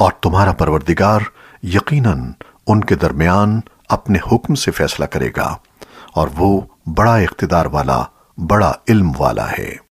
اور تمہارا پروردگار یقیناً ان کے درمیان اپنے حکم سے فیصلہ کرے گا اور وہ بڑا اقتدار والا، بڑا علم والا ہے۔